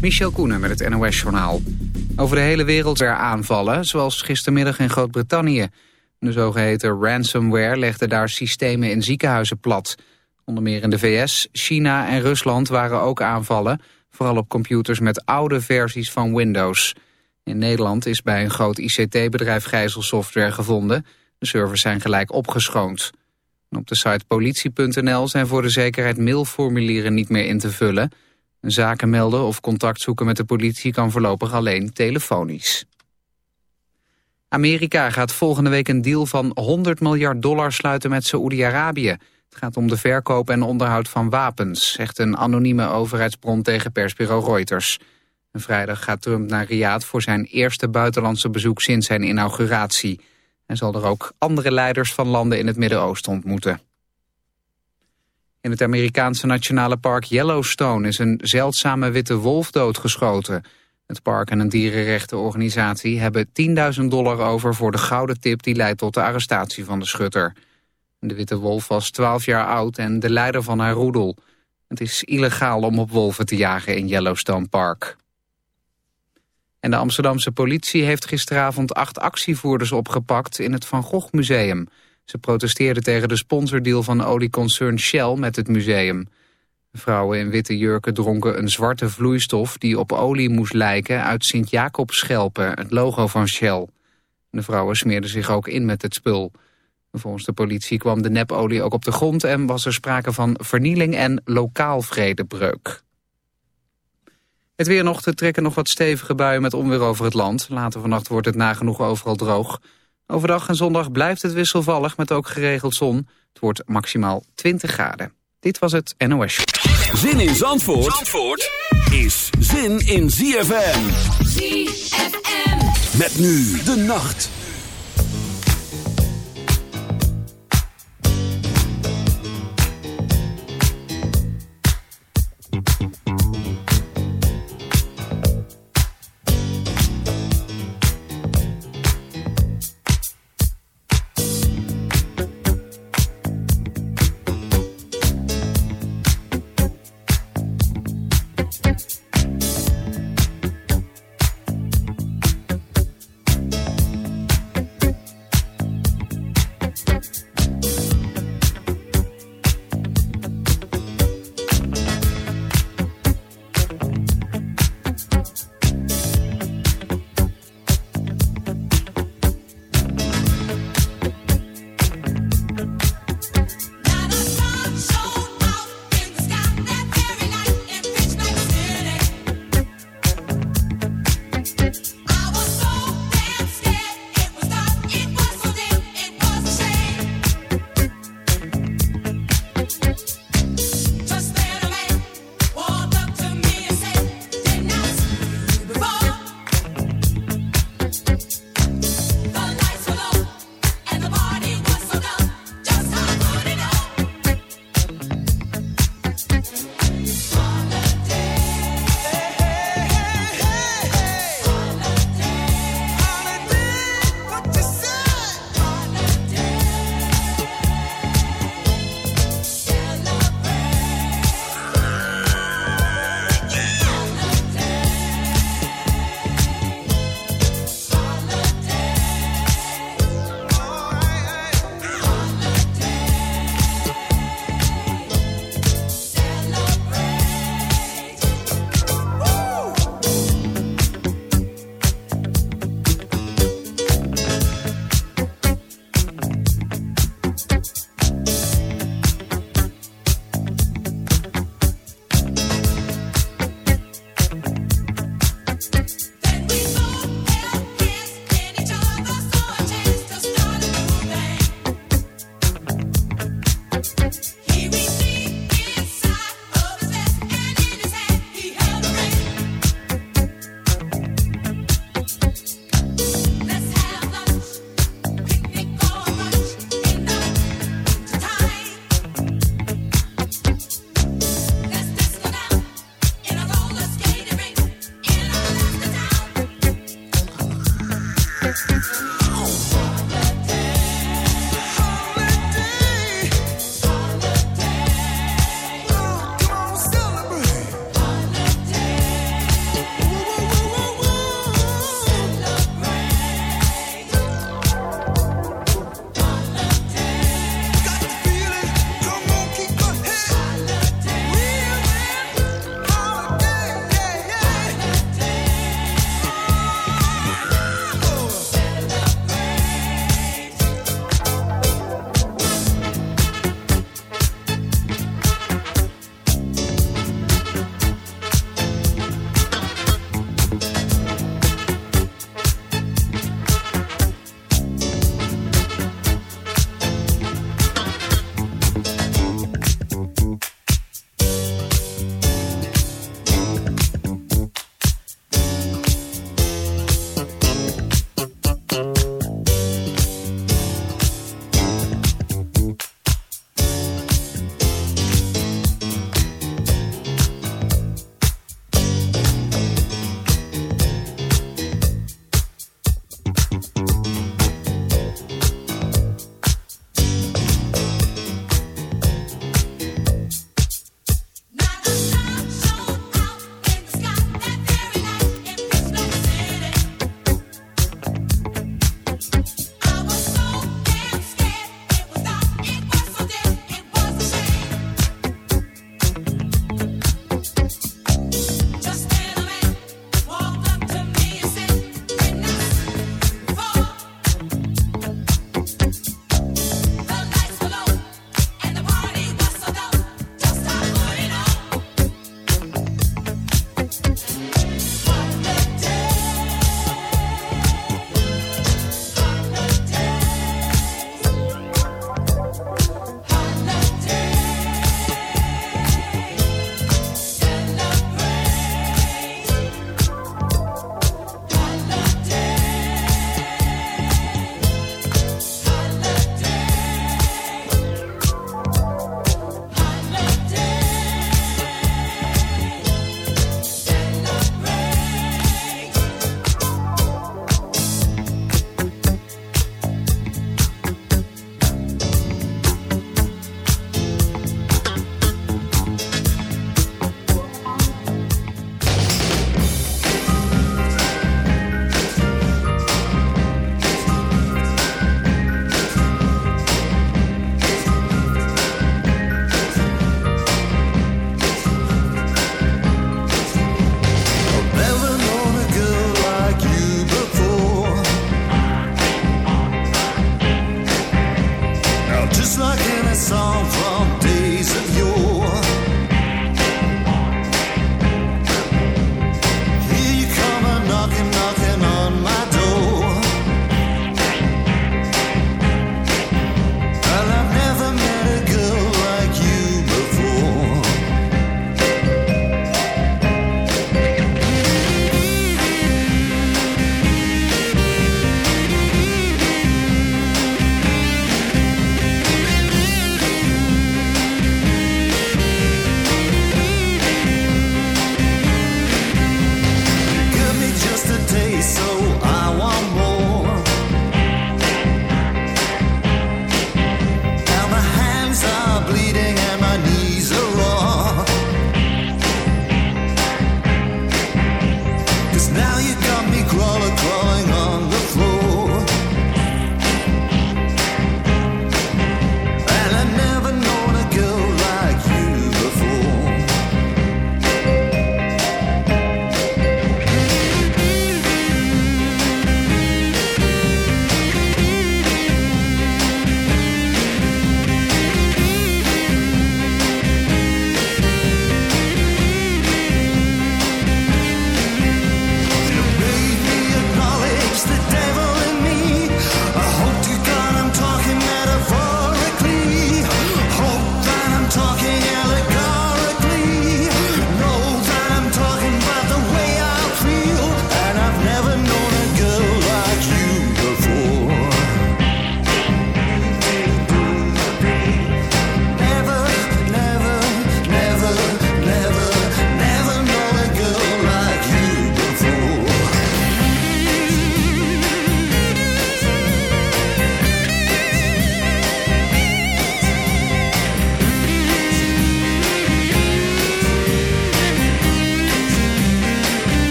Michel Koenen met het NOS-journaal. Over de hele wereld weer aanvallen, zoals gistermiddag in Groot-Brittannië. De zogeheten ransomware legde daar systemen in ziekenhuizen plat. Onder meer in de VS, China en Rusland waren ook aanvallen... vooral op computers met oude versies van Windows. In Nederland is bij een groot ICT-bedrijf gijzelsoftware gevonden. De servers zijn gelijk opgeschoond. Op de site politie.nl zijn voor de zekerheid mailformulieren niet meer in te vullen... Zaken melden of contact zoeken met de politie kan voorlopig alleen telefonisch. Amerika gaat volgende week een deal van 100 miljard dollar sluiten met Saoedi-Arabië. Het gaat om de verkoop en onderhoud van wapens, zegt een anonieme overheidsbron tegen persbureau Reuters. Vrijdag gaat Trump naar Riyadh voor zijn eerste buitenlandse bezoek sinds zijn inauguratie. Hij zal er ook andere leiders van landen in het Midden-Oosten ontmoeten. In het Amerikaanse nationale park Yellowstone is een zeldzame witte wolf doodgeschoten. Het park en een dierenrechtenorganisatie hebben 10.000 dollar over voor de gouden tip die leidt tot de arrestatie van de schutter. De witte wolf was 12 jaar oud en de leider van haar roedel. Het is illegaal om op wolven te jagen in Yellowstone Park. En de Amsterdamse politie heeft gisteravond acht actievoerders opgepakt in het Van Gogh Museum. Ze protesteerden tegen de sponsordeal van olieconcern Shell met het museum. Vrouwen in witte jurken dronken een zwarte vloeistof die op olie moest lijken uit Sint-Jacobschelpen, het logo van Shell. De vrouwen smeerden zich ook in met het spul. Volgens de politie kwam de nepolie ook op de grond en was er sprake van vernieling en lokaal vredebreuk. Het weer nog trekken nog wat stevige buien met onweer over het land. Later vannacht wordt het nagenoeg overal droog. Overdag en zondag blijft het wisselvallig met ook geregeld zon. Het wordt maximaal 20 graden. Dit was het NOS. Zin in Zandvoort, Zandvoort is zin in ZFM. ZFM. Met nu de nacht.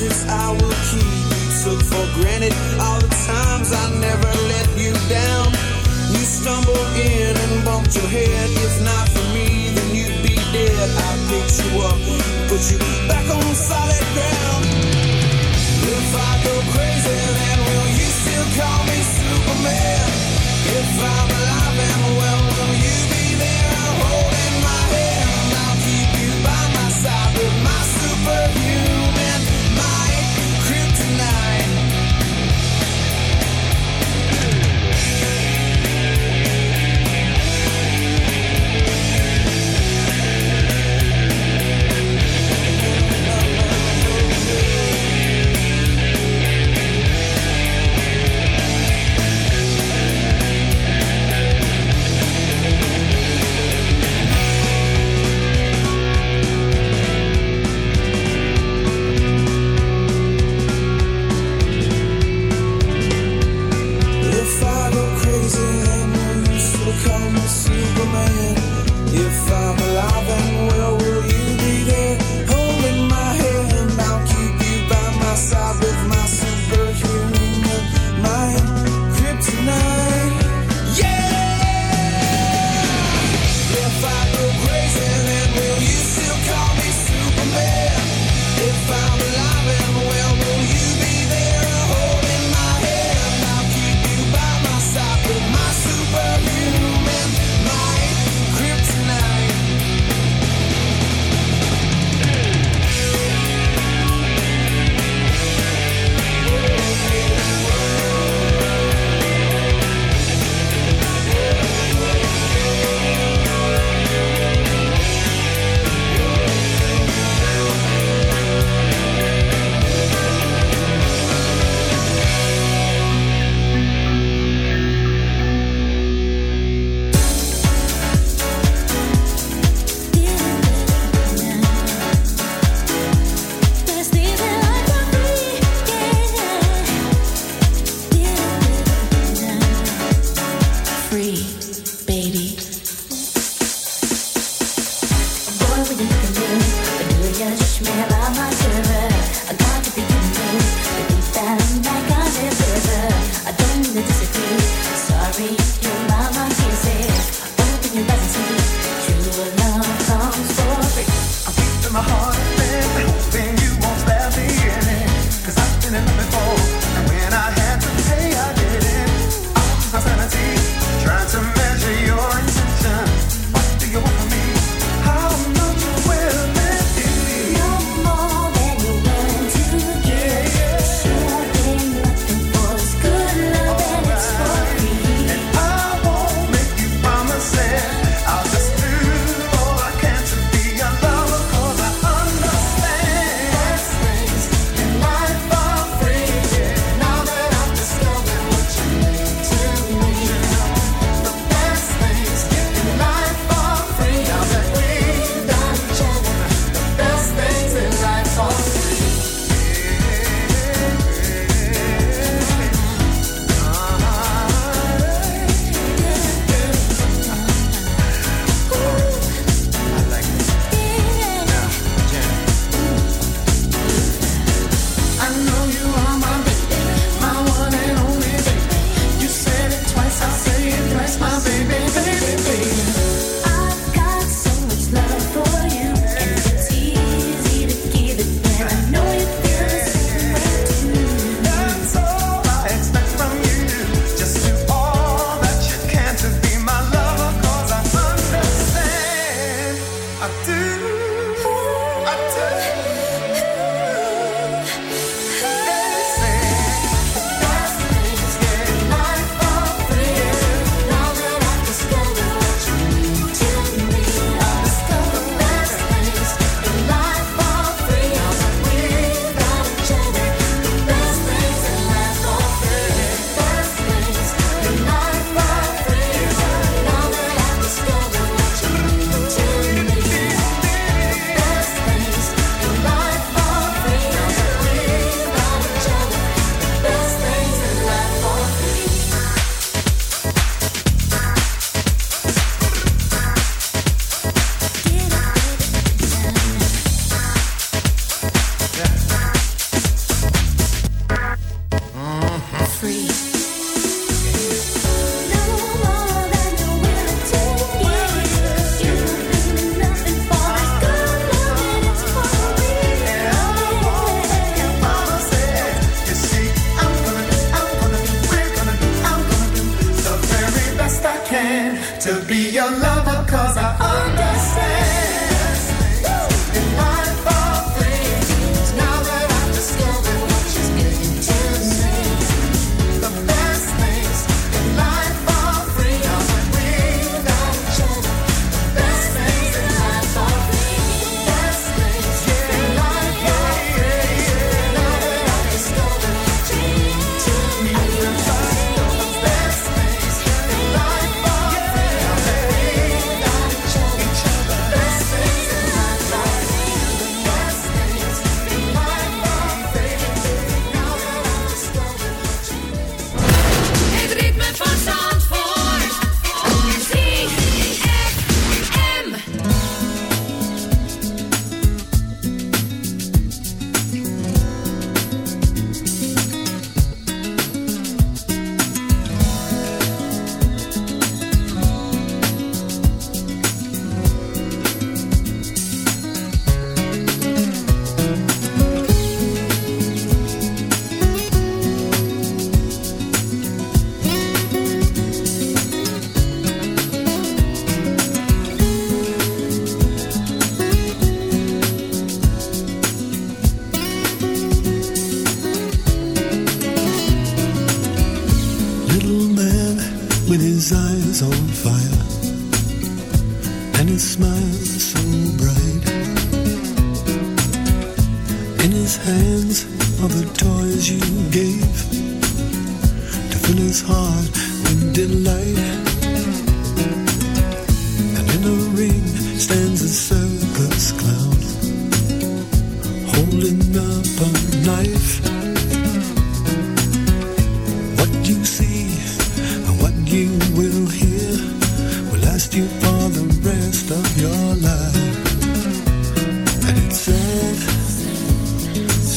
this I will keep. Took for granted all the times I never let you down. You stumbled in and bumped your head. If not for me, then you'd be dead. I picked you up, put you back on solid ground. If I go crazy, then will you still call me Superman? If I'm alive and well, will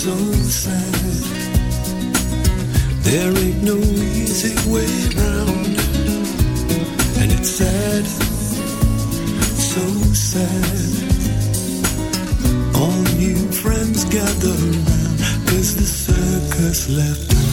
so sad. There ain't no easy way round, and it's sad, so sad. All new friends gather around, cause the circus left.